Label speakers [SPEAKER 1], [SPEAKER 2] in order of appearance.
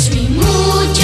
[SPEAKER 1] Лишь мимо